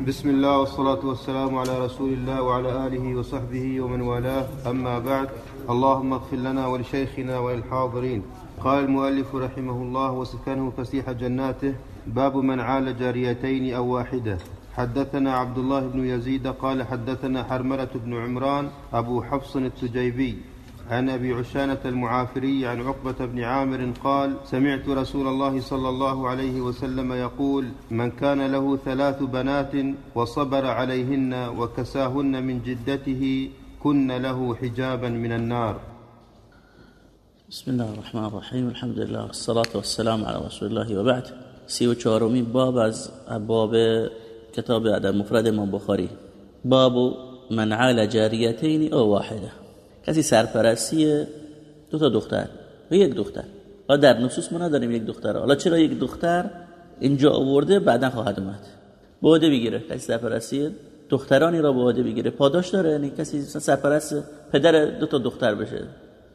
بسم الله والصلاة والسلام على رسول الله وعلى آله وصحبه ومن والاه. أما بعد اللهم اغفر لنا ولشيخنا وللحاضرين. قال المؤلف رحمه الله وسكنه فسيح جناته باب من عال جاريتين أو واحدة. حدثنا عبد الله بن يزيد قال حدثنا حرملة بن عمران أبو حفص التجيبي. عن أبي عشانه المعافري عن عقبة بن عامر قال سمعت رسول الله صلى الله عليه وسلم يقول من كان له ثلاث بنات وصبر عليهن وكساهن من جدته كن له حجابا من النار. بسم الله الرحمن الرحیم الحمد لله والصلاة والسلام على رسول الله و بعد سی باب از باب کتاب ادب مفرد امام بخاری. باب من عال جاریتین أو واحدة. کسی سرپرستی دو تا دختر و یک دختر. حالا در نصوص ما نداریم یک دختر. حالا چرا یک دختر اینجا آورده بعدا خواهد اومد؟ بوده بگیره کسی سرپرستی دخترانی را بوده بگیره پاداش داره؟ یعنی کسی سرپرست پدر دو تا دختر بشه.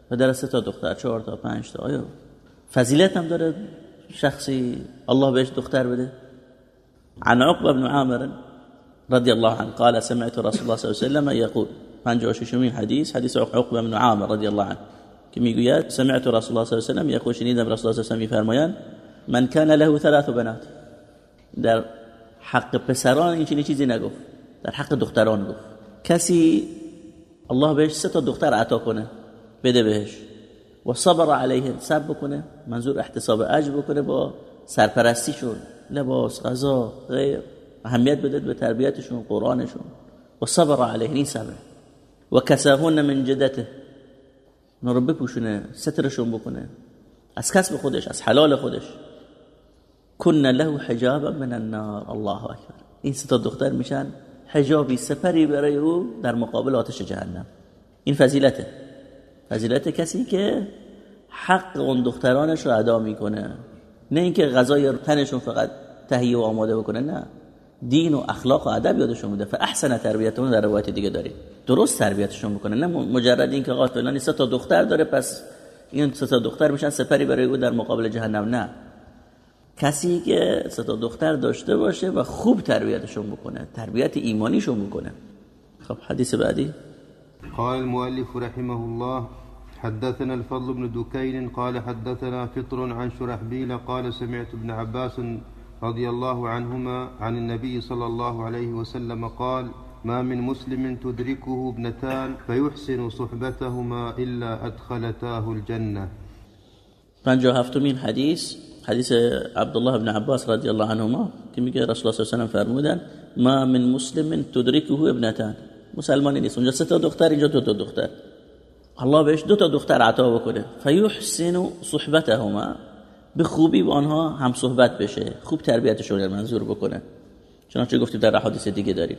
پدر سه تا دختر چهار تا پنج تا. آیا فضیلت هم داره شخصی الله بهش دختر بده؟ عن عقبه بن عامر رضي الله عنه قال سمعت رسول الله صلى الله عليه وسلم يقول 56 حديث حديث عقبه بن عامر رضي الله عنه که می‌گوید سمعت رسول الله صلی الله علیه و سلم یقول شنیدم رسول الله صلی الله علیه و میفرمایند من كان له ثلاث بنات. در حق پسران این چنین چیزی نگفت در حق دختران گفت. کسی الله بهش سه تا دختر عطا کنه بده بهش و صبر علیه صبر بکنه منظور احتساب اجر بکنه با سرپرستیشون لباس غذا غیر اهمیت بده به تربیتشون قرآنشون. و صبر علیه این صبر. و کساهون من جدته. اونا رو بپوشونه سترشون بکنه. از کسب خودش از حلال خودش. کن له حجابا من النار. الله اکبر. این ستا دختر میشن حجابی سپری برای او در مقابل آتش جهنم. این فضیلته. فضیلت کسی که حق اون دخترانش رو ادا می‌کنه. نه اینکه غذای تنشون فقط تهیه و آماده بکنه نه. دین و اخلاق و ادب یادشون بوده. فاحسن تربیتون در روایت دیگه داریم. درست تربیتشون بکنه نه مجرد اینکه آقا سه تا دختر داره پس این سه تا دختر میشن سپری برای او در مقابل جهنم. نه. کسی که سه تا دختر داشته باشه و خوب تربیتشون بکنه تربیت ایمانیشون بکنه. خب حدیث بعدی. قال المؤلف رحمه الله حدثنا الفضل بن دكين قال حدثنا فطر عن شرحبيل قال سمعت ابن عباس رضي الله عنهما عن النبي صلى الله عليه وسلم قال ما من مسلم تدركه ابنتان فيحسن صحبتهما إلا أدخلتاه الجنة. پنجاه هفتمین حدیث حدیث عبدالله بن عباس رضی الله عنهما که میگه رسول الله صلی الله فرمودن ما من مسلم تدرکه ابنتان مسلمانی نیست اونجا سه تا دختر اینجا دو تا دختر الله بهش دو تا دختر عطا بکنه فیحسن صحبتهما به خوبی با آنها هم صحبت بشه. خوب تربیتشون منظور بکنه. چنانچه گفتیم در حدیث دیگه داریم.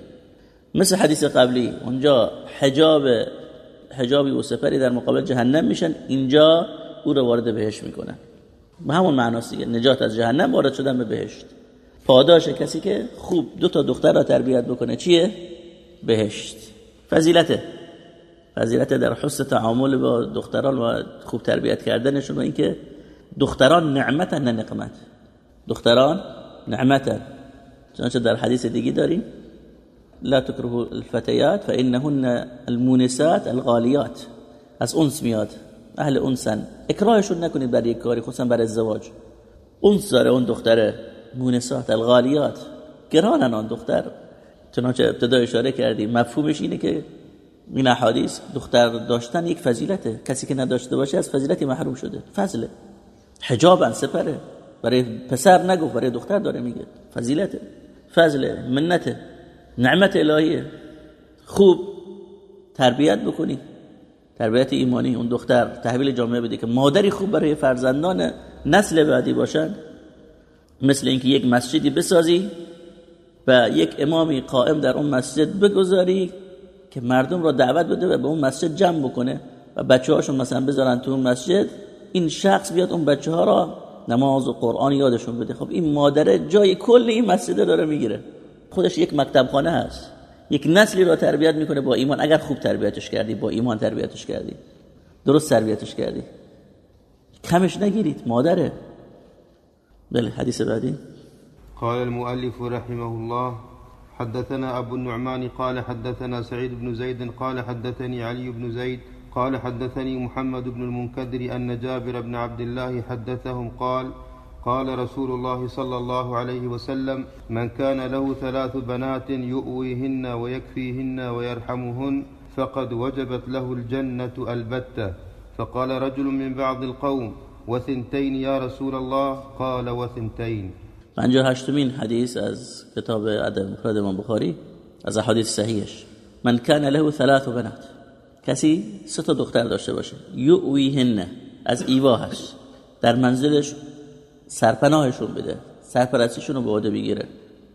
مثل حدیث قبلی اونجا حجاب حجابی و سپری در مقابل جهنم میشن. اینجا او رو وارد بهشت می‌کنن. به همون معناست دیگه. نجات از جهنم وارد شدن به بهشت. پاداش کسی که خوب دو تا دختر را تربیت بکنه چیه؟ بهشت. فضیلته. فضیلت در حس تعامل با دختران و خوب تربیت کردنشون و اینکه دختران نعمتن نه نقمت. دختران نعمتن. چنانچه در حدیث دیگه داریم لا تكرهوا الفتيات فإنهن المونسات الغاليات از انس میاد اهل انسن. اکراهشون نکنید برای یک کاری خصوصا برای ازدواج انس داره اون دختره. مونسات الغالیات. گرانن آن دختر. چنانچه ابتدا اشاره کردیم. مفهومش اینه که این احادیث دختر داشتن یک فضیلته. کسی که نداشته باشه از فضیلتی محروم شده. فضله. حجابن سپره. برای پسر نگو برای دختر داره میگه. فضیلته. فضله منته نعمت الهیه. خوب تربیت بکنی. تربیت ایمانی اون دختر تحویل جامعه بده که مادری خوب برای فرزندان نسل بعدی باشن. مثل اینکه یک مسجدی بسازی و یک امامی قائم در اون مسجد بگذاری که مردم را دعوت بده و به اون مسجد جمع بکنه و بچه هاشون مثلا بذارن تو اون مسجد. این شخص بیاد اون بچه ها را نماز و قرآن یادشون بده. خب این مادره جای کل این مسجد داره می‌گیره. خودش یک مکتب خانه هست. یک نسلی را تربیت می‌کنه با ایمان. اگر خوب تربیتش کردی با ایمان تربیتش کردی. درست تربیتش کردی. کمش نگیرید مادره. بله حدیث بعدی. قال المؤلف رحمه الله حدثنا أبو النعمان قال حدثنا سعيد بن زيد قال حدثني علي بن زيد قال حدثني محمد بن المنكدر أن جابر بن عبد الله حدثهم قال قال رسول الله صلى الله عليه وسلم من كان له ثلاث بنات يؤويهن ويكفيهن ويرحمهن فقد وجبت له الجنة البتة. فقال رجل من بعض القوم وثنتين يا رسول الله؟ قال وثنتين. پنجاه هشتمین حدیث از کتاب ادب مفرد بخاری از حدیث صحیحش. من کان له ثلاث بنات. کسی سه تا دختر داشته باشه. یؤویهن از ایواهش. در منزلش سرپناهشون بده. سرپرستیشون رو به عهده بگیره.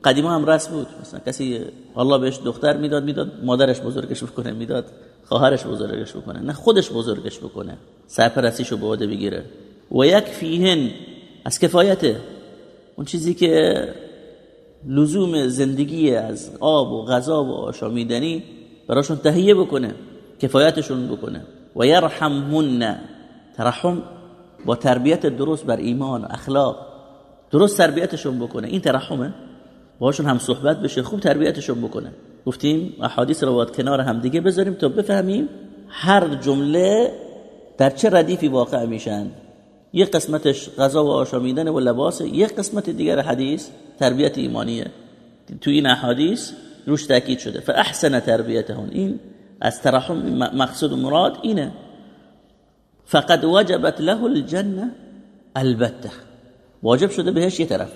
قدیما هم رسم بود. مثلا کسی الله بهش دختر می‌داد می‌داد. مادرش بزرگش بکنه می‌داد. خواهرش بزرگش بکنه. نه خودش بزرگش بکنه. سرپرستیشو به عهده بگیره. و یک فیهن. از کفایته. اون چیزی که لزوم زندگی از آب و غذا و آشامیدنی براشون تهیه بکنه. کفایتشون بکنه. و یرحمهن ترحم با تربیت درست بر ایمان و اخلاق. درست تربیتشون بکنه. این ترحمه باشون هم صحبت بشه خوب تربیتشون بکنه. گفتیم احادیث رو باید کنار هم دیگه بذاریم تا بفهمیم هر جمله در چه ردیفی واقع میشن. یک قسمتش غذا و آشامیدن و لباس یک قسمت دیگر حدیث تربیت ایمانیه. تو این احادیث روش تاکید شده. فاحسن تربیتهون این از ترحم مقصود مراد اینه فقد وجبت له الجنة البتة. واجب شده بهش یه طرف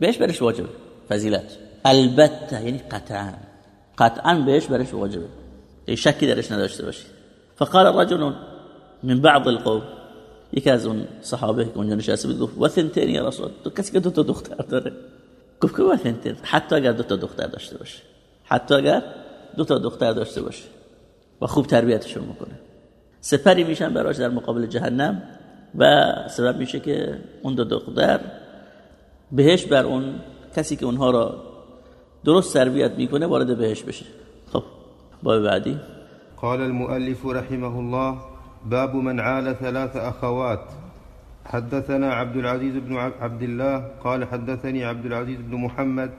بهش برش واجبه فضیلت البتة یعنی قطعا قطعا بهش برش واجبه شکی درش نداشته باشید فقال رجل من بعض القوم یکی از اون صحابه که اونجا نشسته بود گفت و ثنتین یا رسول تو کسی که دو تا دختر داره. گفت که و ثنتین حتی اگر دو تا دختر داشته باشه حتی اگر دو تا دختر داشته باشه و خوب تربیتشون می‌کنه. سپری میشن براش در مقابل جهنم و سبب میشه که اون دو دختر بهش بر اون کسی که اونها را درست تربیت می‌کنه وارد بهش بشه. خب باب بعدی. قال المؤلف رحمه الله باب من عال ثلاث أخوات حدثنا عبد العزيز بن عبد الله قال حدثني عبد العزيز بن محمد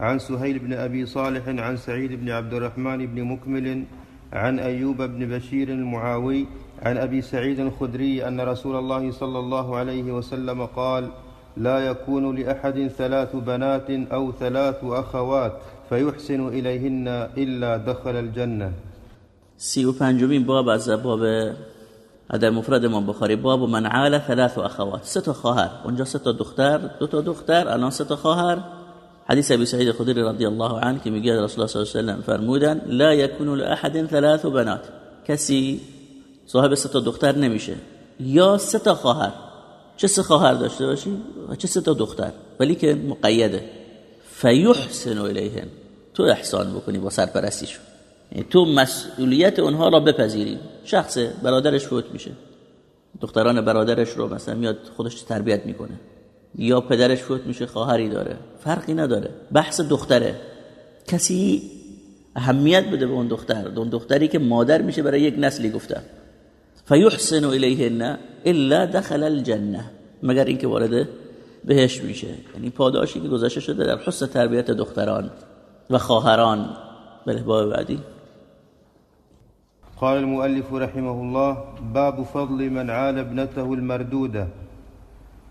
عن سهيل بن أبي صالح عن سعيد بن عبد الرحمن بن مكمل عن أيوب بن بشير المعاوي عن أبي سعيد الخدري أن رسول الله صلى الله عليه وسلم قال لا يكون لأحد ثلاث بنات أو ثلاث أخوات فيحسن إليهن إلا دخل الجنة. سی و پنجمین باب از در مفرد امام بخاری. باب من عال ثلاث اخوات. سه تا خواهر. اونجا سه تا دختر دو تا خواهر. حدیث ابی سعید خدری رضی الله عنه که میگه رسول الله صلی الله علیه و فرمودن لا یکون لاحد ثلاث بنات. کسی صاحب سه تا دختر نمیشه. یا سه تا خواهر. چه سه خواهر داشته باشی؟ و چه سه تا دختر؟ ولی که مقیده. فیحسن الیهن. تو احسان بکنی با سرپرستیشون یعنی تو مسئولیت اونها را بپذیری. شخص برادرش فوت میشه. دختران برادرش رو مثلا میاد خودش تربیت می‌کنه. یا پدرش فوت میشه خواهری داره. فرقی نداره. بحث دختره. کسی اهمیت بده به اون دختر. اون دختری که مادر میشه برای یک نسلی گفته. فیحسن الیهن الا دخل الجنه. مگر اینکه وارد بهش میشه. یعنی پاداشی که گذاشته شده در حس تربیت دختران و خواهران. بله باب بعدی. قال المؤلف رحمه الله باب فضل من عال ابنته المردودة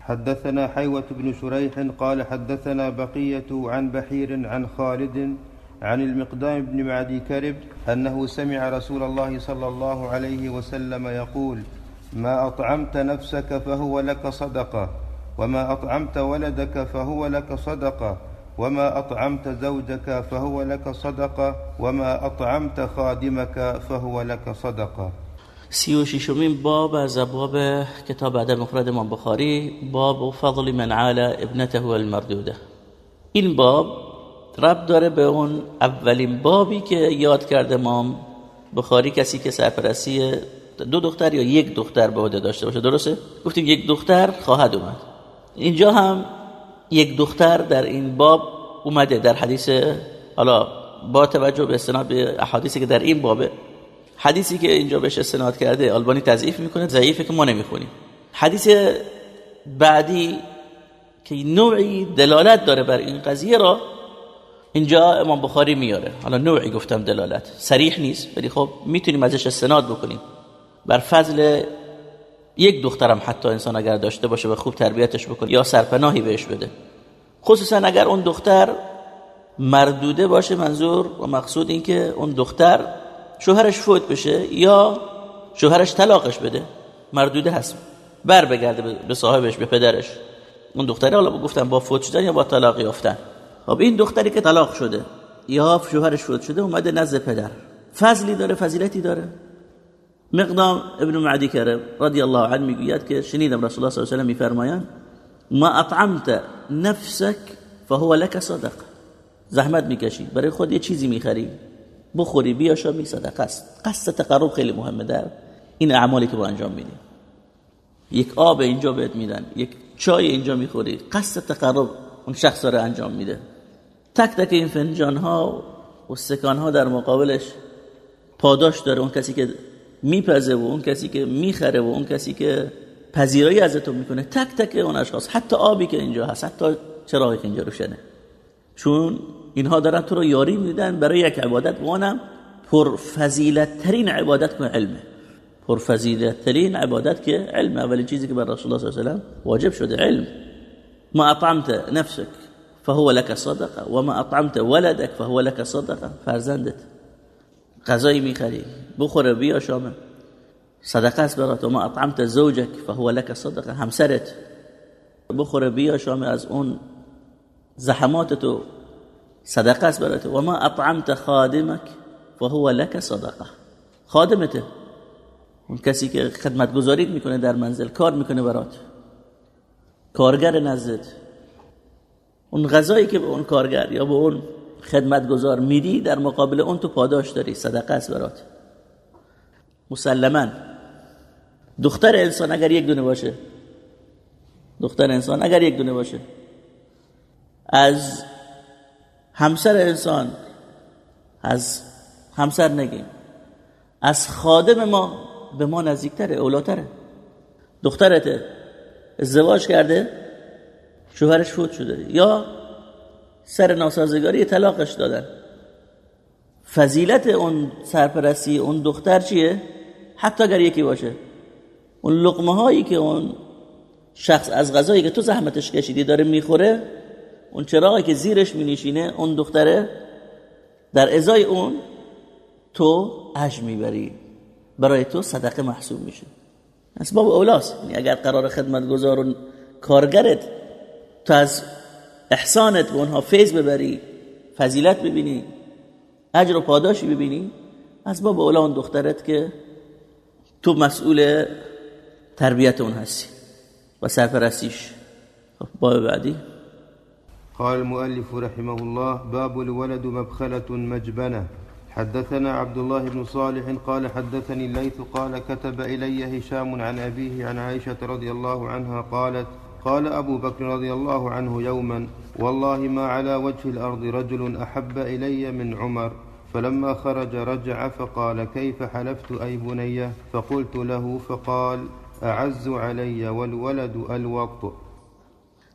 حدثنا حيوة بن شريح قال حدثنا بقية عن بحير عن خالد عن المقدام بن معدي كرب أنه سمع رسول الله صلى الله عليه وسلم يقول ما أطعمت نفسك فهو لك صدقة وما أطعمت ولدك فهو لك صدقة وما أطعمت زوجك فهو لك صدقة وما أطعمت خادمك فهو لك صدقة. سی و ششمین باب از باب کتاب ادب مفرد امام بخاری باب فضل من عال ابنته المردوده. این باب رب داره به اون اولین بابی که یاد کرده امام بخاری کسی که سرپرستی دو دختر یا یک دختر به عهده داشته باشه. درسته؟ گفتیم یک دختر خواهد اومد. اینجا هم یک دختر در این باب اومده در حدیث حالا با توجه به استناد به احادیثی که در این بابه حدیثی که اینجا بهش استناد کرده آلبانی تضعیف می‌کنه ضعیفه که ما نمی‌خونیم. حدیث بعدی که نوعی دلالت داره بر این قضیه را اینجا امام بخاری میاره. حالا نوعی گفتم دلالت. سریح نیست ولی خب می‌تونیم ازش استناد بکنیم. بر فضل یک دخترم حتی انسان اگر داشته باشه و خوب تربیتش بکنه یا سرپناهی بهش بده. خصوصا اگر اون دختر مردوده باشه منظور و مقصود این که اون دختر شوهرش فوت بشه یا شوهرش طلاقش بده مردوده هست. بر بگرده به صاحبش به پدرش. اون دختری حالا گفتم با فوت شدن یا با طلاق یافتن؟ خب این دختری که طلاق شده یا شوهرش فوت شده اومده نزد پدر. فضلی داره فضیلتی داره. مقدام ابن معدی کرم رضی الله عنه می‌گوید که شنیدم رسول الله صلی الله علیه و میفرمایند ما اطعمت نفسك فهو لك صدق. زحمت می‌کشی برای خود یه چیزی می‌خری. بخوری بیا شامی صدقه است. قصد تقرب خیلی مهمه در این اعمالی که با انجام میدیم. یک آب اینجا بهت میدن یک چای اینجا می‌خوری قصد تقرب اون شخص رو انجام میده. تک تک این فنجان ها و سکان ها در مقابلش پاداش داره اون کسی که میپزه و اون کسی که می‌خره و اون کسی که پذیرایی ازتون می‌کنه. تک تک اون اشخاص حتی آبی که اینجا هست حتی چراغی که اینجا روشنه. چون اینها دارن تو رو یاری میدن برای یک عبادت. وانم پر فضیلت ترین عبادت که علمه. پر فضیلت ترین عبادت که علم. اولین چیزی که بر رسول الله صلی الله علیه و واجب شده علم. ما اطعمت نفسك فهو لك صدقه وما اطعمت ولدك فهو لك صدقه. فرزندت غذایی می‌خری بخوره بیا شامه. صدقه است برات. و ما اطعمت زوجك فهو لك صدقه. همسرت بخوره بیا شامه. از اون زحمات تو صدقه است برات و ما اطعمت خادمك فهو لك صدقه. خادمته. اون کسی که خدمتگزاری می‌کنه در منزل کار می‌کنه برات. کارگر نزدت اون غذایی که به اون کارگر یا به اون خدمتگزار میدی در مقابل اون تو پاداش داری. صدقه است برات. مسلما. دختر انسان اگر یک دونه باشه. دختر انسان اگر یک دونه باشه. از همسر انسان از همسر نگیم از خادم ما به ما نزدیکتره اولاتره. دخترته. ازدواج کرده. شوهرش فوت شده. یا سر ناسازگاری طلاقش دادن. فضیلت اون سرپرستی اون دختر چیه؟ حتی اگر یکی باشه. اون لقمه هایی که اون شخص از غذایی که تو زحمتش کشیدی داره می‌خوره اون چراغی که زیرش مینشینه اون دختره در ازای اون تو اج می‌بری. برای تو صدقه محسوب میشه. اسباب اولاست. یعنی اگر قرار خدمت گذار و کارگرت تو از احسانت به اونها فیض ببری فضیلت ببینی اجر و پاداشی ببینی اسباب اولا اون دخترت که تو مسئول تربیت اون هستی و سرپرستیش. باب بعدی. قال المؤلف رحمه الله باب الولد مبخلة مجبنة. حدثنا عبد الله بن صالح قال حدثني الليث قال كتب إلي هشام عن أبيه عن عائشة رضي الله عنها قالت قال أبو بكر رضي الله عنه يوما والله ما على وجه الأرض رجل أحب إلي من عمر فلما خرج رجع فقال كيف حلفت أي بني؟ فقلت له فقال أعز علي والولد الوط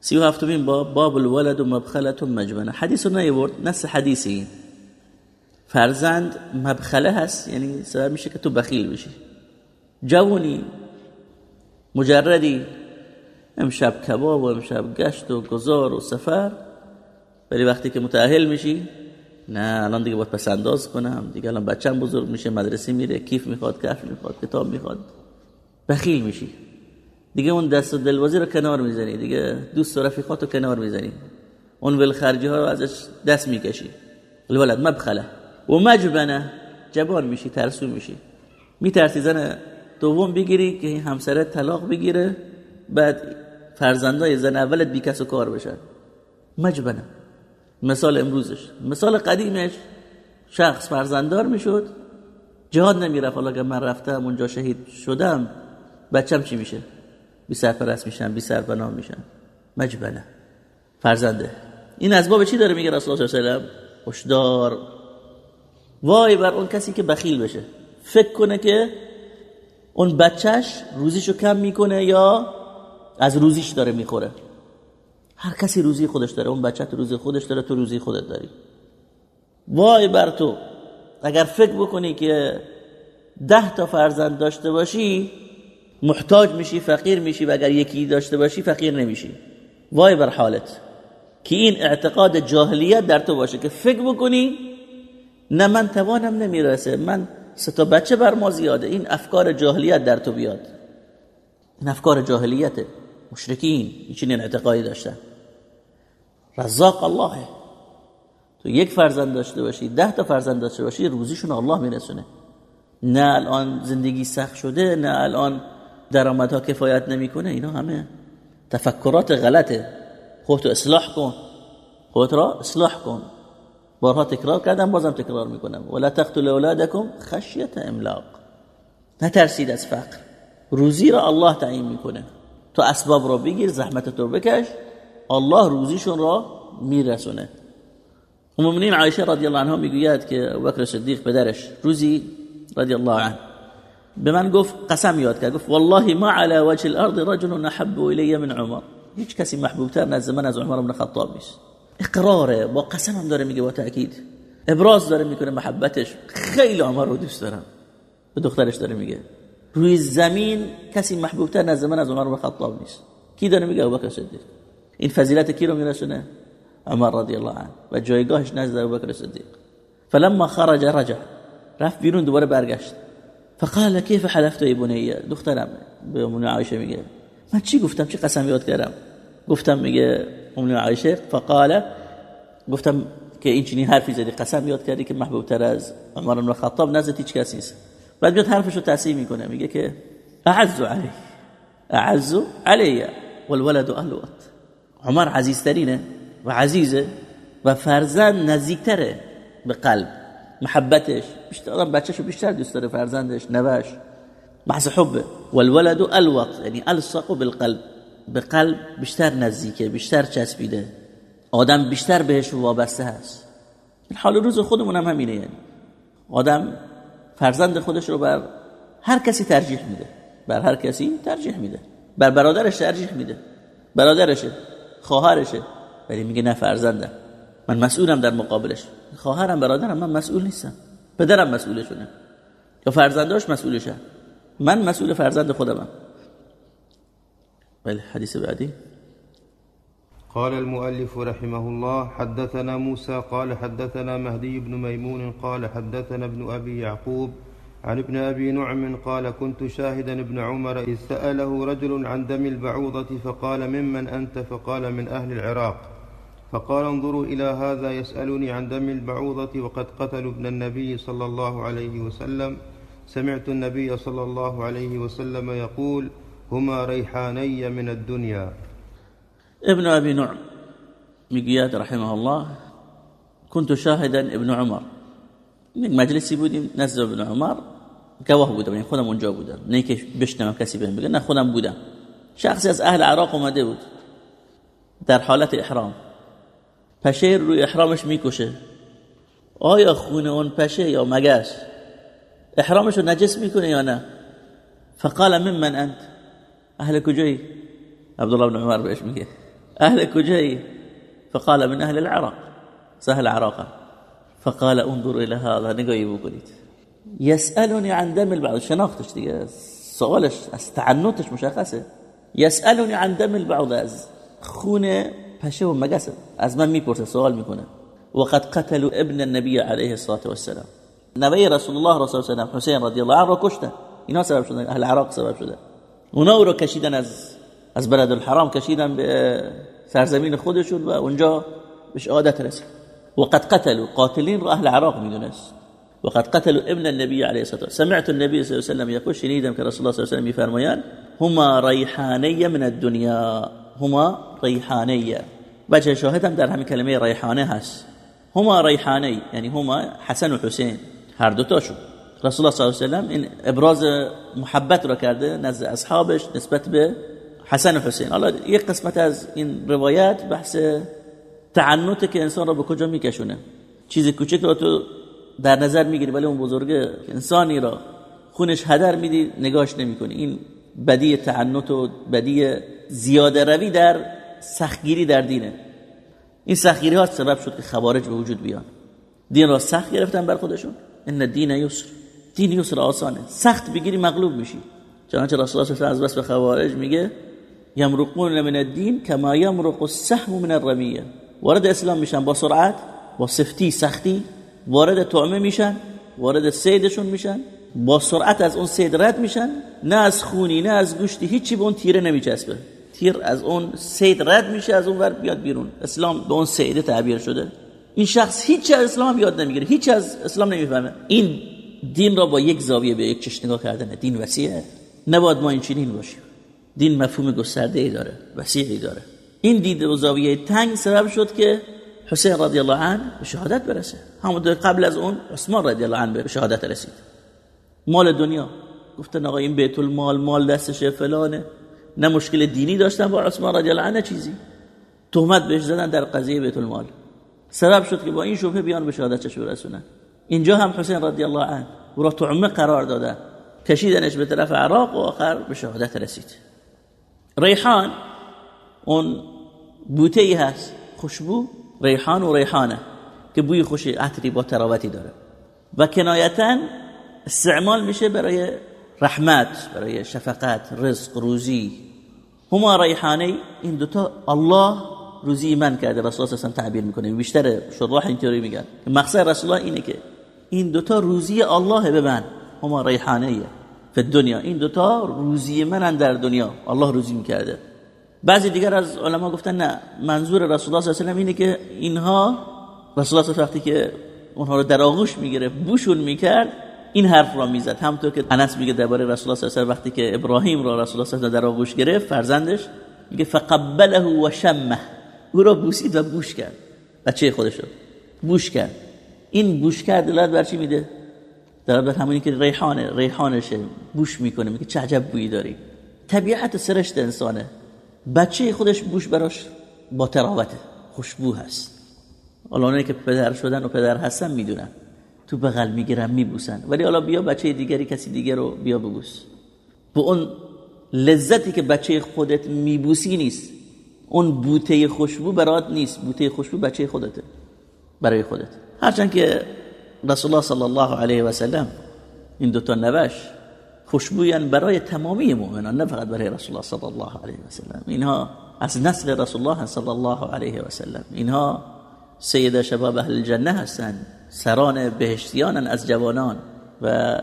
سی و هفتمین باب باب الولد مبخلة مجبنه حدیث رو نیورد نص حدیثی فرزند مبخله هست یعنی سبب میشه که تو بخیل بشی. جوونی مجردی. امشب کباب و امشب گشت و گذار و سفر. ولی وقتی که متأهل میشی نه الان دیگه باید پس انداز کنم. دیگه الان بچم بزرگ میشه مدرسه میره کیف می‌خواد کف می‌خواد کتاب می‌خواد. بخیل میشی. دیگه اون دست و دلوازی رو کنار می‌زنی. دیگه دوست و رفیقات رو کنار می‌زنی. اون ولخرجی ها رو ازش دست می‌کشی. الولد مبخله. و مجبنه. جبان میشی ترسو میشی. میترسی زن دوم بگیری که همسرت طلاق بگیره بعد فرزندای زن اولت بی کس و کار بشن. مجبنه. مثال امروزش. مثال قدیمش. شخص فرزنددار می‌شد. جهاد نمی‌رفت. حالا که من رفتم اونجا شهید شدم. بچم چی میشه؟ بی سرپرست میشن بی سرپناه میشن. مجبنه فرزنده. این از باب چی داره میگه رسول الله صلی الله علیه و هشدار. وای بر اون کسی که بخیل بشه. فکر کنه که اون بچهش روزیشو کم می‌کنه یا از روزیش داره می‌خوره. هر کسی روزی خودش داره. اون بچه تو روزی خودش داره تو روزی خودت داری. وای بر تو. اگر فکر بکنی که ده تا فرزند داشته باشی محتاج میشی فقیر میشی و اگر یکی داشته باشی فقیر نمیشی. وای بر حالت. که این اعتقاد جاهلیت در تو باشه که فکر بکنی نه من توانم نمی‌رسه. من سه تا بچه بر ما زیاده. این افکار جاهلیت در تو بیاد. این افکار جاهلیته. مشرکین این اعتقادی داشتن. رزاق اللهه تو یک فرزند داشته باشی ده تا فرزند داشته باشی روزیشون الله میرسونه. نه الان زندگی سخت شده نه الان درآمدها کفایت نمی‌کنه؟ اینا همه تفکرات غلطه. خودت اصلاح کن. خودت را اصلاح کن. بارها تکرار کردم بازم تکرار می‌کنم. ولا تقتل اولادکم خشیت املاق. نترسید از فقر. روزی را الله تعیین می‌کنه. تو اسباب را بگیر زحمت رو بکش. الله روزیشون را میرسونه. المؤمنین عایشه رضی الله عنها می‌گوید که بکر صدیق پدرش روزی رضی الله عنه به من گفت قسم یاد کرد. گفت والله ما على وجه الارض رجل نحب الی من عمر. هیچ کسی محبوبتر نزد من از عمر بن خطاب نیست. اقراره با قسم هم داره میگه با تاکید ابراز داره می‌کنه محبتش. خیلی عمر رو دوست دارم. به دخترش داره میگه. روی زمین کسی محبوبتر نزد من از عمر بن خطاب نیست. کی داره میگه؟ ابوبکر صدیق. این فضیلت کی رو میرسونه؟ عمر رضی الله عنه. و جایگاهش نزد ابوبکر صدیق. فلما خرج رجع. رفت بیرون دوباره برگشت. فقال كيف حلفت ای بنی دخترم. به ام عایشه میگه من چی گفتم؟ چی قسم یاد کردم؟ گفتم میگه ام عایشه فقال گفتم که این چنین حرفی زدی قسم یاد کردی که محبوب تر از عمر بن خطاب نزد هیچ کسی نیست. بعد میاد حرفشو تصحیح می‌کنه میگه که اعز علی اعز علی والولد اهلوت عمر عزیزترینه و عزیزه و فرزند نزدیکتره به قلب. محبتش بیشتر آدم بچهشو بیشتر دوست داره فرزندش نوش محض حبه والولد الوط یعنی الصق بالقلب. به قلب بیشتر نزدیکه بیشتر چسبیده. آدم بیشتر بهش وابسته هست. حال روز خودمون هم همینه یعنی. آدم فرزند خودش رو بر هر کسی ترجیح میده. بر هر کسی ترجیح میده. بر برادرش ترجیح میده. برادرشه خواهرشه ولی میگه نه فرزندم. من مسئولم در مقابلش. خواهرم برادرم من مسئول نیستم. پدرم مسئولشونه یا فرزنداش مسئولشه من مسئول فرزند خودمم. بله حدیث بعدی. قال المؤلف رحمه الله حدثنا موسى قال حدثنا مهدي بن ميمون قال حدثنا ابن أبي يعقوب عن ابن أبي نعم قال كنت شاهدا ابن عمر إذ سأله رجل عن دم البعوضة فقال ممن أنت؟ فقال من أهل العراق. فقال انظروا إلى هذا يسألني عن دم البعوضة وقد قتلوا ابن النبي صلى الله عليه وسلم. سمعت النبي صلى الله عليه وسلم يقول هما ريحاني من الدنيا. ابن أبي نعم میگوید رحمه الله. كنت شاهدا ابن عمر. یک مجلسی بودیم نزد ابن عمر. گواه بودم یعنی خودم اونجا بودم نه که بشنوم کسی بهم. بگه نه خودم بودم شخصی از أهل عراق اومده بود در حالت إحرام. پشه روی احرامش میکشه. آیا خون اون پشه یا مگس احرامش رو نجس میکنه یا نه؟ فقال من من انت. أهل کجایی؟ عبدالله بن عمر بهش میگه. أهل کجایی؟ فقال من أهل العراق. سهل عراقه. فقال انظر إلى هذا نگاهی بکنید. يسألني عن دم البعض. شناختش دیگه. سوالش از تعنتش مشخصه. يسألني عن دم البعض. از خون پشه و مگس. از من می‌پرسه سوال می‌کنه. وقد قتلوا ابن النبي عليه الصلاه والسلام. نبی رسول الله رسول الله حسین رضی الله عنه رو کشتن اینا سبب شدن اهل عراق سبب شده. اونا رو کشیدن از از بلد الحرام کشیدن به سرزمین خودشون و اونجا بهش عادت رسید. وقد قتلوا قاتلین رو اهل عراق می‌دونست. وقد قتلوا ابن النبي عليه الصلاه والسلام. سمعت النبي صلى الله عليه وسلم يقول شنیدم که رسول الله صلی الله عليه وسلم میفرمایند هما ریحانیه من الدنيا. هما ریحانیه. وجه شاهدم در همین کلمه ریحانه هست. هما ریحانه یعنی هما حسن و حسین. هر دوتاشون رسول الله صلی الله علیه و این ابراز محبت را کرده نزد اصحابش نسبت به حسن و حسین. حالا یک قسمت از این روایت بحث تعنت که انسان را به کجا میکشونه. چیز کوچک را تو در نظر می‌گیری ولی اون بزرگه انسانی را خونش هدر میدی نگاش نمی‌کنی. این بدی تعنت و بدی زیاده روی در سختگیری در دینه. این سختگیری ها سبب شد که خوارج به وجود بیان. دین را سخت گرفتن بر خودشون. ان دین یسر. دین یسر آسانه. سخت بگیری مغلوب میشی. چنانچه رسول الله از بس به خوارج میگه یمرقون من الدین کما یمرق السهم من الرمیه. وارد اسلام میشن با سرعت با سفتی سختی. وارد طعمه میشن وارد سیدشون میشن. با سرعت از اون سید رد میشن. نه از خونی نه از گوشتی. هیچی به اون تیره نمیچسبه. تیر از اون سید رد میشه از اون ور بیاد بیرون. اسلام به اون سیده تعبیر شده. این شخص هیچ از اسلام یاد نمی‌گیره. هیچ از اسلام نمی‌فهمه. این دین را با یک زاویه به یک چشم نگاه کردن دین وسیعه. نباید ما این چنین باشیم. دین مفهوم گسترده ای داره وسیعی داره. این دید و زاویه تنگ سبب شد که حسین رضی الله عنه به شهادت برسه. همون قبل از اون عثمان رضی الله عنه به شهادت رسید. مال دنیا. گفتن آقا این بیت المال مال دستشه فلانه. نه مشکل دینی داشتن با عثمان رضی الله عنه چیزی. تهمت بهش زدن در قضیه بیت المال سبب شد که با این شبهه بیان به شهادتش برسونن اینجا هم حسین رضی الله عنه او را تعمه قرار دادن کشیدنش به طرف عراق و آخر به شهادت رسید. ریحان اون بوته ای هست. خوشبو ریحان و ریحانه که بوی خوش عطری با تراوتی داره. و کنایتا استعمال میشه برای رحمت برای شفقت رزق روزی. هما ریحانه این دوتا الله روزی من کرده رسول الله اصلا تعبیر می‌کنه. بیشتر شراح اینطوری میگن. مقصد رسول الله اینه که این دوتا روزی الله به من هما ریحانه فی دنیا این دوتا روزی من در دنیا. الله روزی می‌کرده. بعضی دیگر از علما گفتن نه. منظور رسول الله صلی الله علیه و اینه که اینها رسول الله وقتی که اونها رو در آغوش می‌گرفت بوشون می‌کرد این حرف را می‌زد. همونطور که انس میگه درباره رسول الله صلی الله وقتی که ابراهیم را رسول الله صلی در آغوش گرفت فرزندش میگه فقبله و شمه او را بوسید و بوش کرد. بچه خودشو بوش کرد. این بوش کرد دلالت بر چی میده؟ در بر همونی که ریحانه ریحانشه بوش می‌کنه میگه چه عجب بویی داری طبیعت سرشت انسانه. بچه خودش بوش براش با تراوته خوشبو هست. حالا که پدر شدن و پدر هستن می‌دونن. تو بغل می‌گیرن میبوسن. ولی حالا بیا بچه دیگری کسی دیگر رو بیا ببوس. به اون لذتی که بچه خودت میبوسی نیست. اون بوته خوشبو برات نیست. بوته خوشبو بچه خودته. برای خودت. هرچند که رسول الله صلی الله علیه و سلم این دوتا نوش خوشبویان برای تمامی مؤمنان نه فقط برای رسول الله صلی الله علیه و سلم. اینها از نسل رسول الله صلی الله علیه و سلم. اینها سید شباب اهل الجنه هستند سران بهشتیان از جوانان و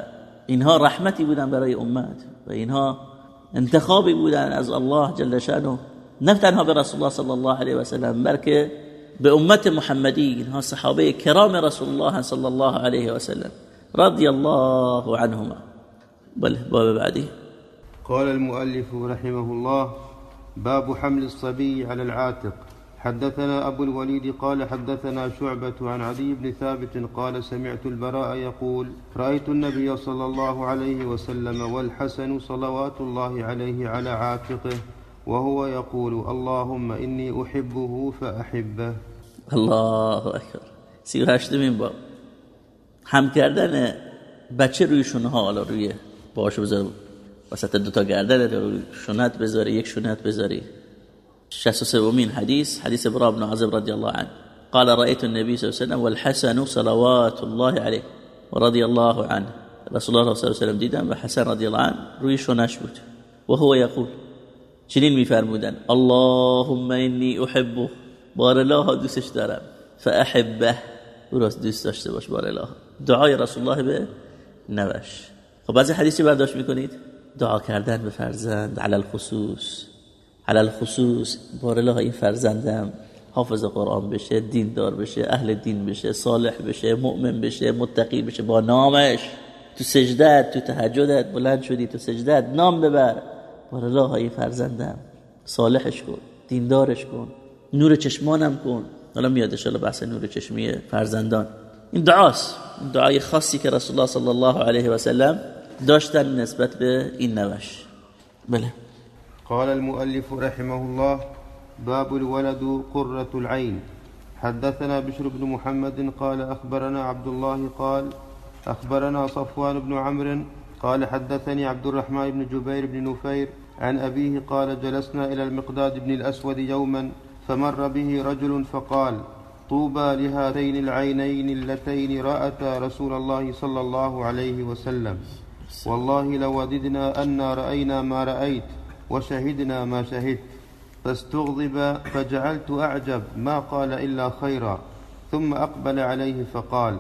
اینها رحمتی بودن برای امت و اینها انتخابی بودن از الله جل شأنه نه تنها به رسول الله صلی الله علیه و سلم بلکه به امت محمدی اینها صحابه کرام رسول الله صلی الله علیه و سلم رضی الله عنهما. بله باب بعدی. قال المؤلف رحمه الله باب حمل الصبي على العاتق. حدثنا أبو الوليد قال حدثنا شعبة عن عدي بن ثابت قال سمعت البراء يقول رأيت النبي صلى الله عليه وسلم والحسن صلوات الله عليه على عاتقه وهو يقول اللهم إني أحبه فأحبه. الله أكبر. سی و باب. هم کردن بچه روی شونه ها حالا روی باشو بذار وسط دوتا گردن روی شونت بذاری یک شونت بذاری. شخص سومين حديث حديث ابراء بن عازب رضي الله عنه. قال رأيت النبي صلى الله عليه وسلم والحسن صلوات الله عليه ورضي الله عنه. رسول الله صلى الله عليه وسلم دیدم و حسن رضی الله عنه روی شونش بود. و هو یقول چنین میفرمودن اللهم اني احبه. بار الله دوستش دارم. فاحبه. او را دوست باش بار الله دعای رسول الله به نوش خب بعضی حدیثی برداشت می‌کنید؟ دعا کردن به فرزند علی الخصوص. علل خصوص بارالله این فرزندم حافظ قرآن بشه دیندار بشه اهل دین بشه صالح بشه مؤمن بشه متقی بشه با نامش تو سجدت تو تهجدت بلند شدی تو سجدت نام ببر. بارالله این فرزندم صالحش کن دیندارش کن نور چشمانم کن. حالا میاد ان بحث نور چشمی فرزندان. این دعاست دعای خاصی که رسول الله صلی الله علیه و سلم داشتن نسبت به این نوش. بله. قال المؤلف رحمه الله باب الولد قرة العين. حدثنا بشر بن محمد قال أخبرنا عبد الله قال أخبرنا صفوان بن عمرو قال حدثني عبد الرحمن بن جبير بن نفير عن أبيه قال جلسنا إلى المقداد بن الأسود يوما فمر به رجل فقال طوبى لهاتين العينين اللتين رأتا رسول الله صلى الله عليه وسلم. والله لوددنا أنا رأينا ما رأيت. وشهدنا ما شهدت. فاستغضب فجعلت أعجب ما قال إلا خيرا. ثم أقبل عليه فقال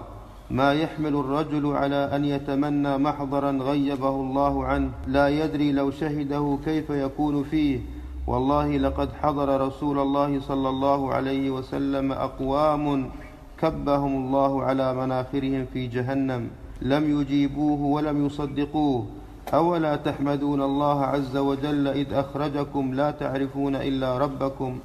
ما يحمل الرجل على أن يتمنى محضرا غيبه الله عنه؟ لا يدري لو شهده كيف يكون فيه. والله لقد حضر رسول الله صلى الله عليه وسلم أقوام كبهم الله على مناخرهم في جهنم. لم يجيبوه ولم يصدقوه. أولا تحمدون الله عز وجل إذ أخرجكم لا تعرفون إلا ربكم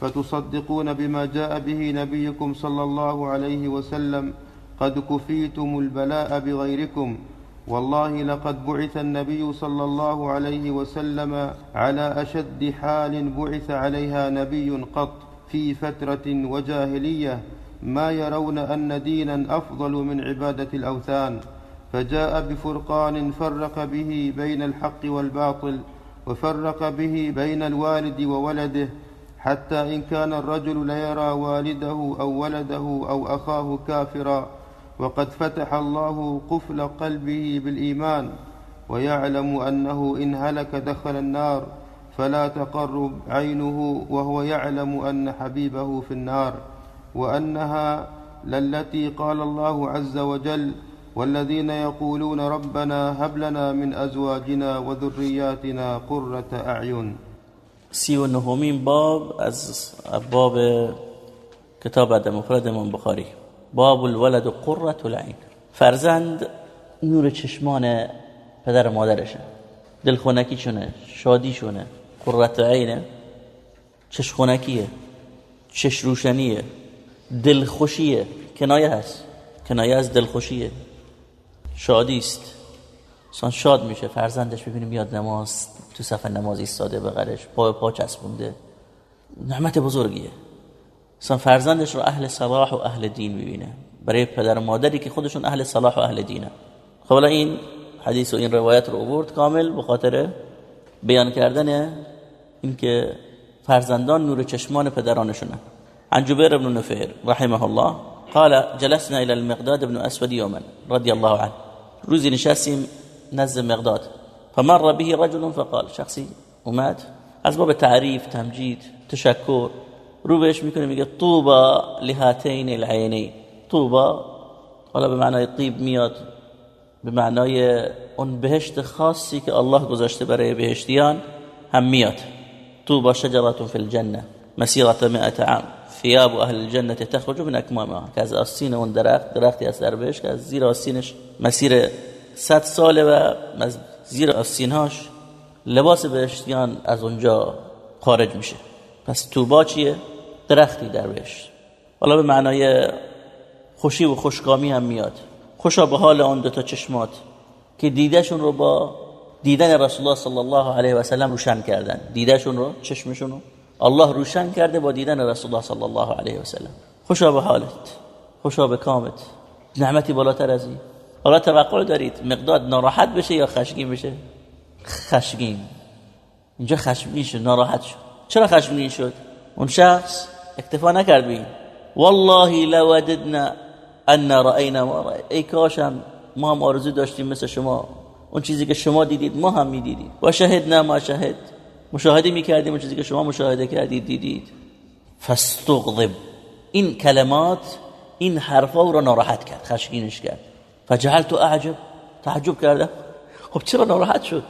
فتصدقون بما جاء به نبيكم صلى الله عليه وسلم قد كفيتم البلاء بغيركم والله لقد بعث النبي صلى الله عليه وسلم على أشد حال بعث عليها نبي قط في فترة وجاهلية ما يرون أن دينا أفضل من عبادة الأوثان فجاء بفرقان فرق به بين الحق والباطل وفرق به بين الوالد وولده حتى إن كان الرجل ليرى والده أو ولده أو أخاه كافرا. وقد فتح الله قفل قلبه بالإيمان ويعلم أنه إن هلك دخل النار فلا تقر عينه وهو يعلم أن حبيبه في النار وأنها للتي قال الله عز وجل والذين يقولون ربنا هب لنا من أزواجنا وذرياتنا قرة أعين. سی و باب از باب ادب مفرد من بخاری. باب الولد قرة العین. فرزند نور چشمان پدر مادرشه. دلخونکی چونه شادی شونه قررت عینه. چشخونکیه چش روشنیه دلخوشیه. کنایه هست. کنایه از دلخوشیه. شادی است. انسان شاد میشه فرزندش ببینیم میاد نماز تو صف نماز ایستاده بغلش پا پا چسبونده. نعمت بزرگیه. انسان فرزندش رو اهل صلاح و اهل دین ببینه برای پدر و مادری که خودشون اهل صلاح و اهل دینه خب این حدیث و این روایت رو آورد کامل به خاطر بیان کردن اینکه فرزندان نور چشمان پدرانشونه. عن جبير بن نفير رحمه الله قال جلسنا الى المقداد بن اسود يوما رضي الله عنه. روزی نشستیم نزد مقداد. فمر به رجل فقال شخصی اومد از باب تعریف تمجید تشکر رو بهش می‌کنه میگه طوبا لهاتین العینی. طوبا حالا به معنای طیب میاد به معنای اون بهشت خاصی که الله گذاشته برای بهشتیان هم میاد. طوبا شجرة في الجنه مسیرت مئة عام. ثياب اهل الجنه تخرج من اكمامها که از آستین اون درخت درختی از در که از زیر آستینش مسیر 100 ساله و از زیر آستینهاش لباس بهشتیان از اونجا خارج میشه. پس توبا چیه؟ درختی در بهشت حالا به معنای خوشی و خوشکامی هم میاد. خوشا به حال آن دو تا چشمات که دیدهشون رو با دیدن رسول الله صلی الله علیه و سلم روشن کردن. دیدهشون رو چشمشون رو. الله روشن کرده با دیدن رسول الله صلی الله علیه و سلم خوشا به حالت خوشا به کامت. نعمتی بالاتر از این. حالا توقع دارید مقداد ناراحت بشه یا خشمگین بشه؟ خشمگین. اینجا خشمگین شد ناراحت شد. چرا خشمگین شد؟ اون شخص اکتفا نکرد بین والله لوددنا ان رأینا ما رأی. ای کاشم ما هم آرزو داشتیم مثل شما. اون چیزی که شما دیدید ما هم می‌دیدیم. و شهدنا ما شهد. مشاهده می‌کردیم اون چیزی که شما مشاهده کردید دیدید. فاستغضب. این کلمات این حرفا رو ناراحت کرد خشمگینش کرد. فجعلت اعجب. تعجب کرده. خب چرا ناراحت شد؟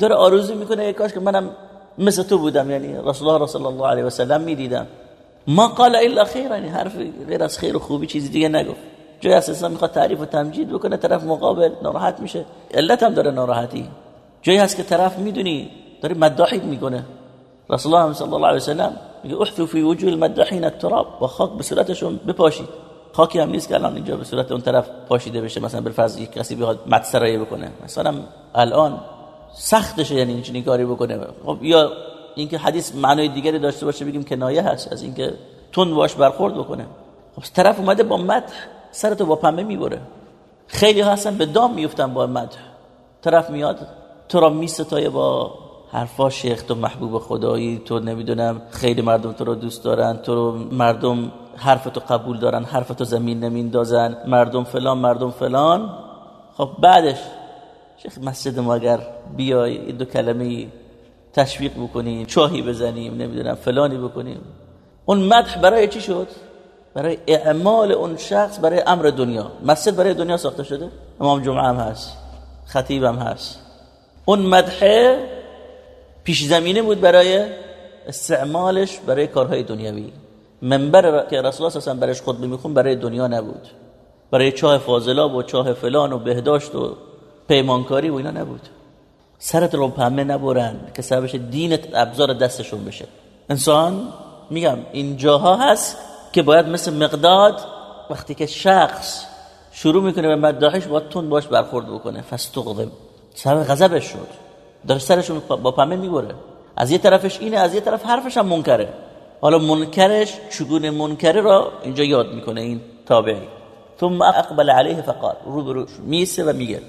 داره آرزو می‌کنه کاش که منم مثل تو بودم یعنی رسول الله صلی الله علیه و سلم می‌دیدم. ما قال الا خیر یعنی حرف غیر از خیر و خوبی چیزی دیگه نگفت. جای اساسا می‌خواد تعریف و تمجید بکنه طرف مقابل ناراحت میشه. علت هم داره ناراحتی. جایی هست که طرف می‌دونی داره مداحی می‌کنه. رسول الله صلی الله علیه و سلم میگه احثوا فی وجوه المداحین التراب و خاک به صورتشون بپاشید. خاکی هم نیست که الان اینجا به صورت اون طرف پاشیده بشه مثلا بالفرض یک کسی بخواد مدسرایی بکنه. مثلا الان سختشه یعنی اینجوری کاری بکنه. خب یا اینکه حدیث معنای دیگری داشته باشه بگیم کنایه هست از اینکه تون باش برخورد بکنه. خب طرف اومده با مدح سرتو با پنبه می‌بره. خیلی هستن به دام میفتن با مدح. طرف میاد تو را میستایه با حرفا شیخ تو محبوب خدایی تو نمی‌دونم خیلی مردم تو رو دوست دارن تو رو مردم حرفتو قبول دارن حرفتو زمین نمیندازن مردم فلان مردم فلان. خب بعدش شیخ مسجد ما اگر بیای دو کلمه تشویق بکنیم چاهی بزنیم نمی‌دونم فلانی بکنیم. اون مدح برای چی شد؟ برای اعمال اون شخص برای امر دنیا. مسجد برای دنیا ساخته شده؟ امام جمعه هم هست خطیب هست. اون مدح پیش زمینه بود برای استعمالش برای کارهای دنیوی منبر که رسول الله صلی برش خطبه میخون برای دنیا نبود. برای چاه فاضلاب و چاه فلان و بهداشت و پیمانکاری و اینا نبود. سرت رو پمه نبرن که سببش دینت ابزار دستشون بشه. انسان میگم این جاها هست که باید مثل مقداد وقتی که شخص شروع می‌کنه به مداحش باید تون باش برخورد بکنه. فستغضب سبب غضبش شد. در سرشون با پمه می‌بره. از یه طرفش اینه از یه طرف حرفش هم منکره. حالا منکرش چگونه منکره را اینجا یاد می‌کنه این تابعی. ثم اقبل عليه فقال رو میسه و میگه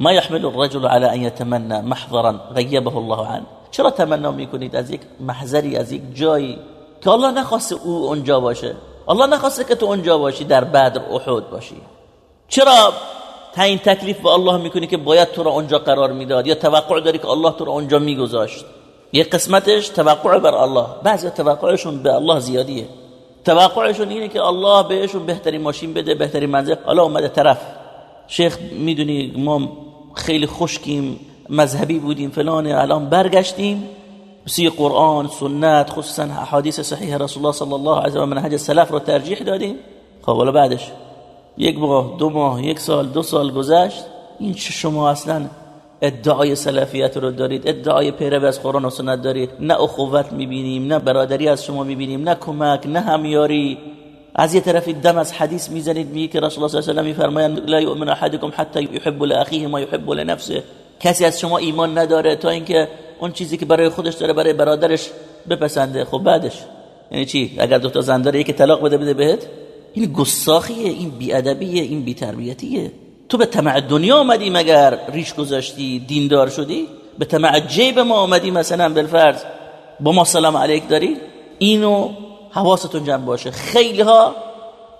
ما يحمل الرجل على ان يتمنى محضرا غيبه الله عنه. چرا تمنا می‌کنید از یک محضری از یک جایی که الله نخواسته او اونجا باشه؟ الله نخواسته که تو اونجا باشی در بدر احد باشی. چرا تعیین تکلیف به الله می‌کنی که باید تو را اونجا قرار می‌داد؟ یا توقع داری که الله تو را اونجا میگذاشت؟ یه قسمتش توقع بر الله. بعضی توقعشون به الله زیادیه. توقعشون اینه که الله بهشون بهترین ماشین بده بهترین منزل. حالا اومده طرف. شیخ می‌دونی ما خیلی خشکیم مذهبی بودیم فلان الان برگشتیم. سی قرآن سنت خصوصا احادیث صحیح رسول الله صلی الله علیه و منهج سلف رو ترجیح دادیم. خب حالا بعدش؟ یک ماه دو ماه یک سال دو سال گذشت. این شما اصلا ادعای سلفیت رو دارید؟ ادعای پیروی از قرآن و سنت دارید؟ نه اخوت می‌بینیم نه برادری از شما می‌بینیم نه کمک نه همیاری. از یه طرفی دم از حدیث می‌زنید میگه که رسول الله صلی الله علیه و میفرمایند لا یؤمن احدکم حتی يحب لاخیه ما يحب لنفسه. کسی از شما ایمان نداره تا اینکه اون چیزی که برای خودش داره برای برادرش بپسنده. خب بعدش؟ یعنی چی؟ اگر دو تا زن داره یکی طلاق بده بده بهت؟ این گستاخیه این بیادبیه این بیتربیتیه. تو به طمع دنیا آمدی مگر ریش گذاشتی دیندار شدی؟ به طمع جیب ما آمدی مثلا بالفرض. با ما سلام علیک داری؟ اینو حواستون جمع باشه. خیلی ها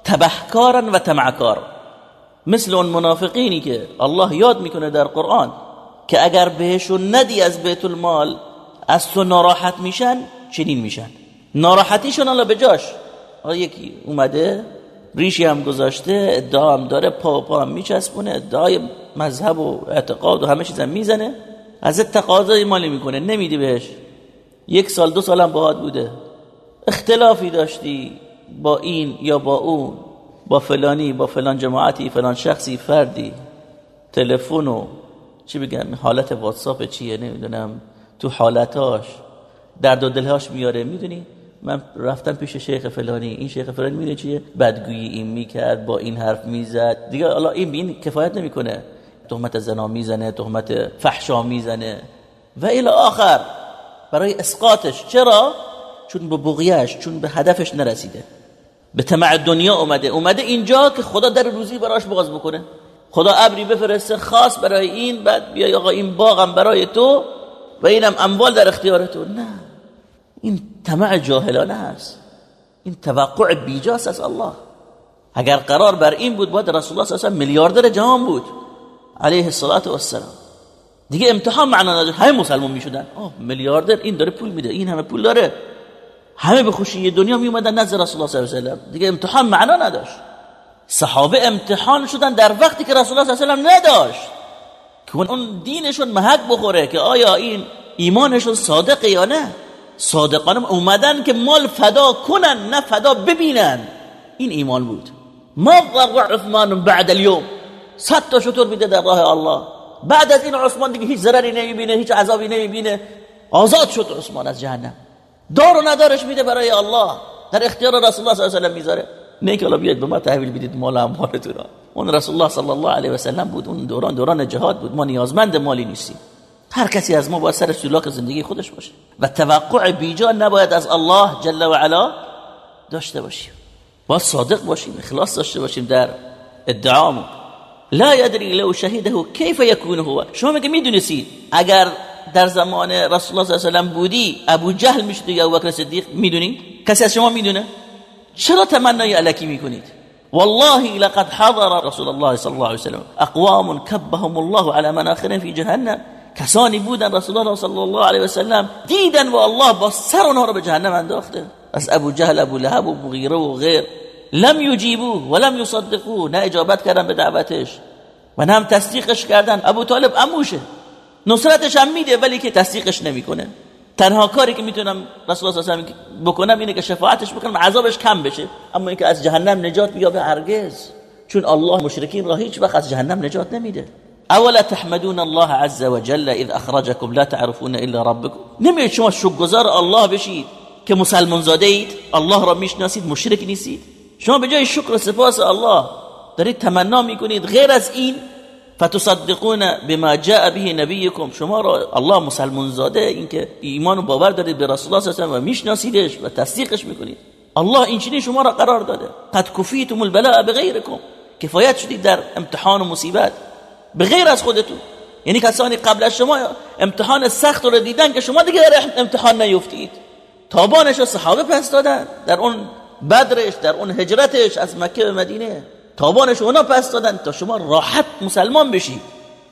تبهکارن و تمعکار مثل اون منافقینی که الله یاد می‌کنه در قرآن که اگر بهشون ندی از بیت المال از تو ناراحت میشن چنین میشن. ناراحتیشون الله به جاش. یکی اومده ریشی هم گذاشته ادعا هم داره پا پا هم میچسبونه ادعای مذهب و اعتقاد و همه چیز هم می‌زنه. از تقاضای مالی می‌کنه نمیدی بهش. یک سال دو سال هم باهات بوده. اختلافی داشتی با این یا با اون با فلانی با فلان جماعتی فلان شخصی فردی. تلفن و چی بگم حالت واتساپ چیه نمی‌دونم. تو حالتاش درد و دلهاش میاره می‌دونی؟ من رفتم پیش شیخ فلانی. این شیخ فلانی می‌دونی چیه؟ بدگویی این می‌کرد با این حرف می‌زد. دیگه الله این این کفایت نمی‌کنه. تهمت زنا می‌زنه تهمت فحشا می‌زنه. و الی آخر برای اسقاطش. چرا؟ چون به بغیش چون به هدفش نرسیده. به طمع دنیا اومده. اومده اینجا که خدا در روزی براش باز بکنه. خدا ابری بفرسته خاص برای این بعد بیای آقا این باغم برای تو و اینم اموال در اختیار تو. نه. این طمع جاهلانه است. این توقع بیجاست از الله. اگر قرار بر این بود باید رسول الله صلی الله علیه و میلیاردر جهان بود. علیه الصلاة و السلام دیگه امتحان معنا نداره. همه مسلمان می‌شدن. آه میلیاردر این داره پول میده این همه پول داره. همه به خوشی دنیا می اومدن نزد رسول الله صلی الله علیه و دیگه امتحان معنا نداشت. صحابه امتحان شدن در وقتی که رسول الله صلی الله علیه و نداشت. که اون دینشون محک بخوره که آیا این ایمانشون صادقه یا نه؟ صادقانه اومدن که مال فدا کنن نه فدا ببینن. این ایمان بود. ما ضر عثمان بعد اليوم. صد تا شطور میده در راه الله. بعد از این عثمان دیگه هیچ ضرری نمی‌بینه هیچ عذابی نمی‌بینه. آزاد شد عثمان از جهنم. دار و ندارش میده برای الله. در اختیار رسول الله صلی الله علیه و می‌ذاره. نه که بیاد به ما تحویل بدید مال اموالتون اون رسول الله صلی الله علیه و سلم بود. اون دوران دوران جهاد بود. ما نیازمند مالی نیستیم. هر کسی از ما باید سر سلاک زندگی خودش باشه و توقع بیجا نباید از الله جل و علا داشته باشیم. باید صادق باشیم اخلاص داشته باشیم در ادعامون لا یدری لو شهیده کیف یکون هو. شما میگه می‌دونستید اگر در زمان رسول الله صلی الله علیه و بودی ابو جهل می‌شد یا ابوبکر صدیق می‌دونی؟ کسی از شما می‌دونه؟ چرا تمنای علکی می‌کنید؟ والله لقد حضر رسول الله صلی الله علیه وسلم اقوام کبهم الله على مناخرهم في جهنم. کسانی بودن رسول الله صلی الله علیه وسلم دیدن و الله با سر اونها رو به جهنم انداخته. از ابو جهل ابو لهب و مغیره و غیر لم یجیبوه و لم یصدقوه نه اجابت کردن به دعوتش. و نه هم تصدیقش کردن. ابو طالب اموشه. نصرتش هم میده ولی که تصدیقش نمی‌کنه. تنها کاری که می‌تونم رسول الله صلی الله علیه و بکنم اینه که شفاعتش بکنم عذابش کم بشه. اما اینکه از جهنم نجات بیابه هرگز. چون الله مشرکین را هیچ وقت از جهنم نجات نمیده. اولا تحمدون الله عز وجل اذ اخرجكم لا تعرفون الا ربكم. نمیشه شما شکرگزار الله بشید که مسلمان زاده اید الله را می‌شناسید مشرک نیستید. شما به جای شکر و سپاس الله دارید تمنا می‌کنید. غیر از این فتصدقون بما جاء به نبیکم. شما را الله مسلمان زاده اینکه ایمان و باور دارید به رسول الله صلی و میشناسیدش و تصدیقش می‌کنید. الله این شما را قرار داده. قد کفیتم البلاء بغیرکم. کفایت شدید در امتحان و مصیبت. به غیر از خودتون. یعنی کسانی قبل از شما امتحان سخت رو دیدن که شما دیگه در امتحان نیفتید. تابانش رو صحابه پس دادن. در اون بدرش در اون هجرتش از مکه به مدینه. تابانش اونا پس دادن تا شما راحت مسلمان بشی.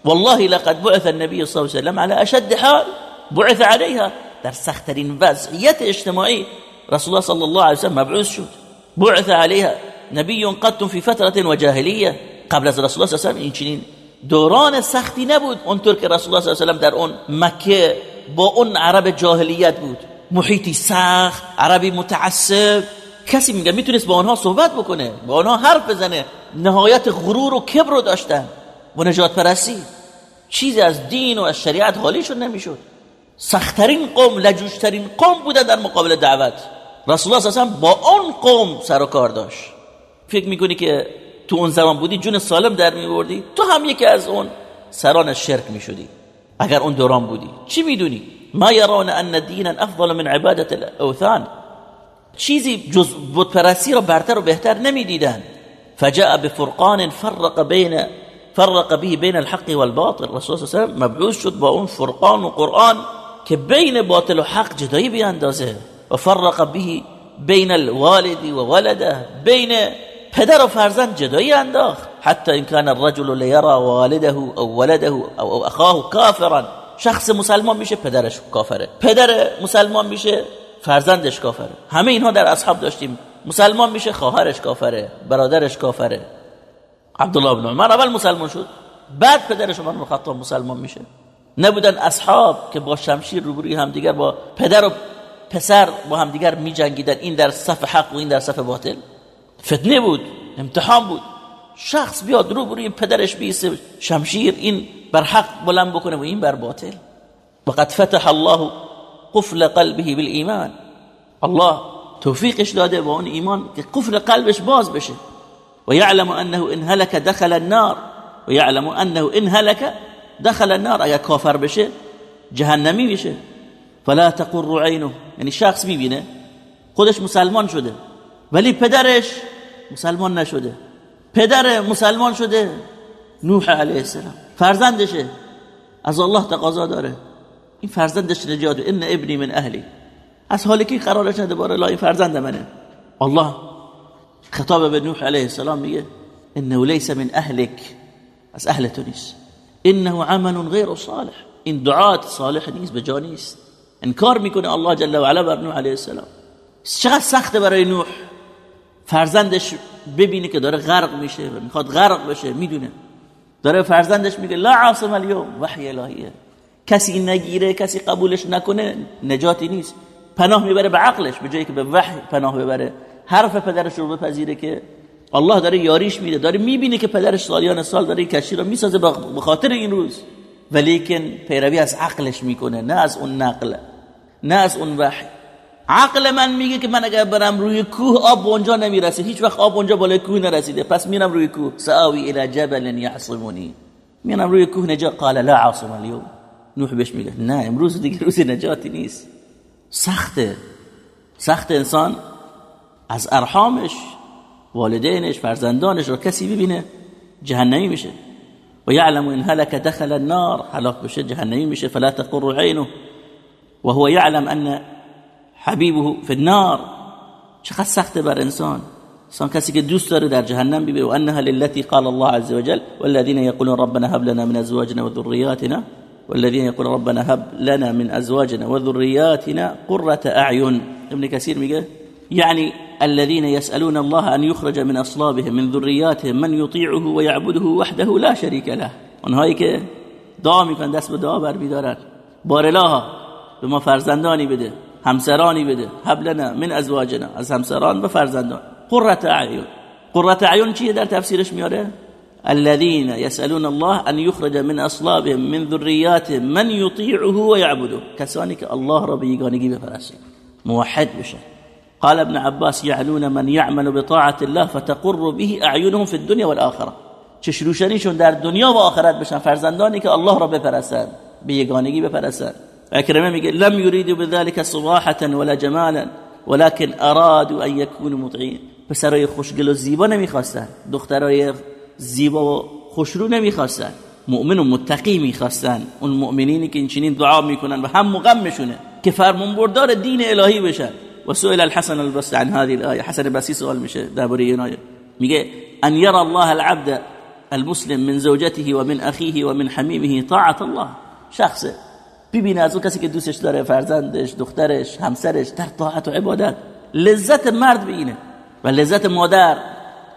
والله لقد بعث النبي صلی الله علیه و على اشد حال. بعث عليها در سختترین وضعیت اجتماعی رسول الله صلی الله علیه و مبعوث شد. بعث عليها نبی قد في فتره وجاهلیه قبل از رسول الله صلی الله علیه و این چنین دوران سختی نبود. اونطور که رسول الله صلی الله علیه و در اون مکه با اون عرب جاهلیت بود. محیطی سخت عربی متعصب. کسی میگه می‌تونست با آنها صحبت بکنه با آنها حرف بزنه. نهایت غرور و کبر رو داشتن. و نجات پرستی. چیزی از دین و از شریعت حالیشون نمی‌شد. سختترین قوم لجوشترین قوم بودن در مقابل دعوت. رسول الله اصلا با اون قوم سر و کار داشت. فکر می‌کنی که تو اون زمان بودی جون سالم در میوردی تو هم یکی از اون سران شرک می‌شدی. اگر اون دوران بودی چی می‌دونی؟ ما یرون ان دینا افضل من عبادت الاوثان. چیزی جز بتپرستی را برتر و بهتر نمی‌دیدن. فجاء بفرقان فرق بین فرق به بین الحق والباطل. رسول الله مبعوث شد با اون فرقان و قرآن که بین باطل و حق جدایی بیاندازه. و فرق به بین الوالد و ولده. بین پدر و فرزند جدایی انداخت. حتی این کان الرجل لیرا والده او ولده او اخاه کافرا. شخص مسلمان میشه پدرش کافره. پدر مسلمان میشه فرزندش کافره. همه اینها در اصحاب داشتیم. مسلمان میشه خواهرش کافره برادرش کافره. عبدالله بن عمر اول مسلمان شد بعد پدرش عمر خطاب مسلمان میشه. نبودن اصحاب که با شمشیر روبروی همدیگر با پدر و پسر با همدیگر میجنگیدن. این در صف حق و این در صف باطل. فتنه بود امتحان بود. شخص بیاد روبروی پدرش بیسته شمشیر این بر حق بلند بکنه و این بر باطل. وقد فتح الله قفل قلبه بالایمان. الله توفیقش داده با اون ایمان که قفل قلبش باز بشه. و یعلم انه ان هلك دخل النار. و یعلم انه ان هلك دخل النار. اگر کافر بشه جهنمی میشه. فلا تقر عینه. یعنی شخص می‌بینه خودش مسلمان شده. ولی پدرش مسلمان نشده. پدر مسلمان شده نوح علیه السلام. فرزندشه. از الله تقاضا داره. این فرزندش نجات. ان ابنی من اهلی. از حالی که قرارش نده. باره لا فرزند منه. الله خطاب به نوح علیه السلام میگه انه لیس من اهلک. از اهل تو نیست. انه عمل غیر صالح. این دعات صالح نیست به نیست. انکار می‌کنه الله جل و علا بر نوح علیه السلام. چقدر سخته برای نوح؟ فرزندش ببینه که داره غرق میشه و می‌خواد غرق بشه می‌دونه. داره فرزندش میگه لا عاصم اليوم. وحی الهیه. کسی نگیره کسی قبولش نکنه نجاتی نیست. پناه می‌بره به عقلش به جایی که به وحی پناه ببره. حرف پدرش رو بپذیره که الله داره یاریش میده داره می‌بینه که پدرش سالیان سال داره کشتی رو می‌سازه به خاطر این روز. ولیکن پیروی از عقلش می‌کنه نه از اون نقل نه از اون وحی. عقل من میگه که من اگر برم روی کوه آب اونجا نمی‌رسه. هیچ وقت آب اونجا بالای کوه نرسیده. پس میرم روی کوه. ساوی الى جبل یعصمونی. میرم روی کوه نجا قال لا عاصم اليوم. نوح بهش میگه نه امروز دیگه روز نجاتی نیست. سخته. سخت انسان از ارحامش والدینش فرزندانش رو کسی ببینه جهنمی میشه. و یعلم ان هلك دخل النار. هلاك بشه جهنمی میشه. فلا تقر عینه. وهو يعلم ان حبيبه في النار. چقدر سخته بر انسان. انسان کسی که دوست داره در جهنم بیبه و انها للتی قال الله عز وجل والذین یقولون ربنا هب لنا من ازواجنا وذرياتنا والذين يقولون ربنا هب لنا من ازواجنا وذرياتنا قرة اعين ابن كثير میگه يعني الذين يسألون الله أن يخرج من أصلابهم من ذرياتهم من يطيعه ويعبده وحده لا شريك له. اونهایی که دعا میکنن دست به دعا بر میدارن بارلاها به ما بده. همسرانی بده. حبلنا من ازواجنا. از همسران به فرزندان. قرة اعین. قرة اعین چیه در تفسیرش میاره؟ الذين يسألون الله أن يخرج من أصلابهم من ذرياتهم من يطيعه ويعبده که الله به یگانگی بپرستن موحد بشن قال ابن عباس يعنون من يعمل بطاعة الله فتقر به أعينهم في الدنيا والآخرة. چشروشنیشون در دنیا و آخرت بشن. فرزندانی که الله را بپرستند به یگانگی اکرمه میگه لم یریدوا بذلك صباحة ولا جمالا ولكن ارادوا أن يكونوا مطيعين پسرای خوشگل و زیبا نمیخواستن. دخترای زیبا و خوشرو نمیخواستن. مؤمن و متقی میخواستن. اون مؤمنینی که این چنین دعا میکنن و هم مغمشونه که فرمانبردار دین الهی بشن. و سئل الحسن البصري عن هذه الايه حسن البصري سوال میشه درباره این آیه. میگه أن يرى الله العبد المسلم من زوجته ومن اخيه ومن حميمه طاعة الله. شخصه. ببینه از اون کسی که دوستش داره فرزندش دخترش همسرش در طاعت و عبادت. لذت مرد بینه و لذت مادر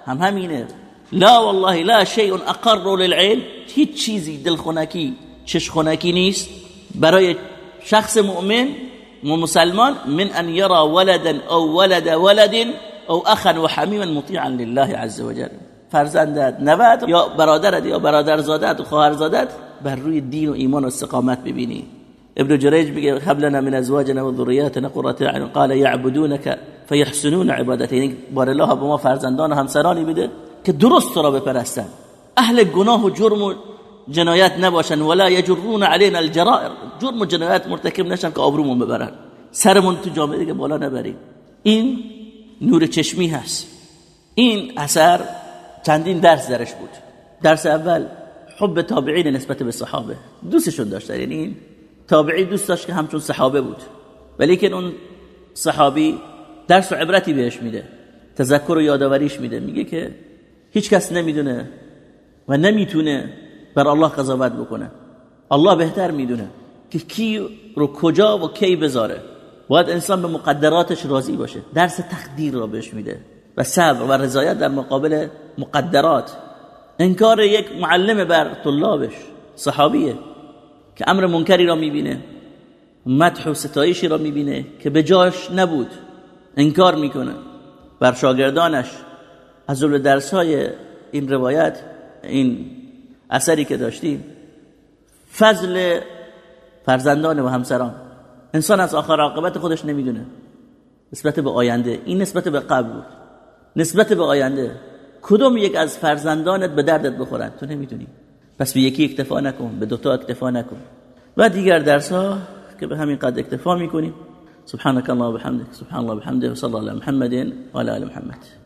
هم همینه. لا والله لا شيء اقر للعين هیچ چیزی دلخونکی چشخونکی نیست. برای شخص مؤمن و مسلمان من ان يرى ولدا او ولد ولد او اخا و حمیما مطیعا لله عز وجل. فرزندت نوت یا برادرت یا برادرزادت و خواهرزادت بر روی دین و ایمان و استقامت ببینی. ابن جريج میگه لنا من ازواجنا و ذریاتنا قرة قال يعبدونك فيحسنون عبادته یعنی بار الله به ما فرزندان و همسرانی بده که درست را بپرستن. اهل گناه و جرم و جنایت نباشن ولا یجرون علينا الجرائر. جرم و جنایت مرتکب نشن که آبرومون ببرن. سرمون تو جامعه دیگه بالا این نور چشمی هست. این اثر چندین درس درش بود. درس اول حب تابعین نسبت به صحابه. دوستشون داشتن یعنی این تابعی دوست داشت که همچون صحابه بود. ولی اون صحابی درس و عبرتی بهش میده. تذکر و یادآوریش میده. میگه که هیچ کس نمی‌دونه و نمی‌تونه بر الله قضاوت بکنه. الله بهتر می‌دونه که کی رو کجا و کی بذاره. باید انسان به مقدراتش راضی باشه. درس تقدیر را بهش میده و صبر و رضایت در مقابل مقدرات. انکار یک معلم بر طلابش صحابیه. که امر منکری را می‌بینه مدح و ستایشی را می‌بینه که به جاش نبود انکار می‌کنه. بر شاگردانش از جمله درس های این روایت این اثری که داشتیم فضل فرزندان و همسران. انسان از آخر عاقبت خودش نمی‌دونه. نسبت به آینده این نسبت به قبل بود. نسبت به آینده کدوم یک از فرزندانت به دردت بخورن؟ تو نمی‌دونی. پس به یکی اکتفا نکن به دوتا اکتفا نکن. و دیگر درس ها که به همین قد اکتفا می‌کنیم. سبحانك الله وبحمدك سبحان الله وبحمده وصلى على محمد وعلى ال محمد.